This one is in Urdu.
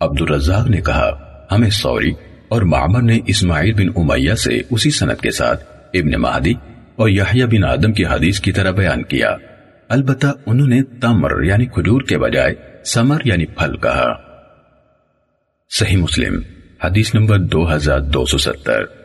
عبد الرزاق نے کہا، ہمیں سوری اور معمر نے اسماعیل بن امیہ سے اسی سنت کے ساتھ ابن مہدی اور یحییٰ بن آدم کی حدیث کی طرح بیان کیا۔ البتہ انہوں نے تمر یعنی کھجور کے بجائے سمر یعنی پھل کہا۔ صحیح مسلم، حدیث نمبر دو ہزار دو سو ستر۔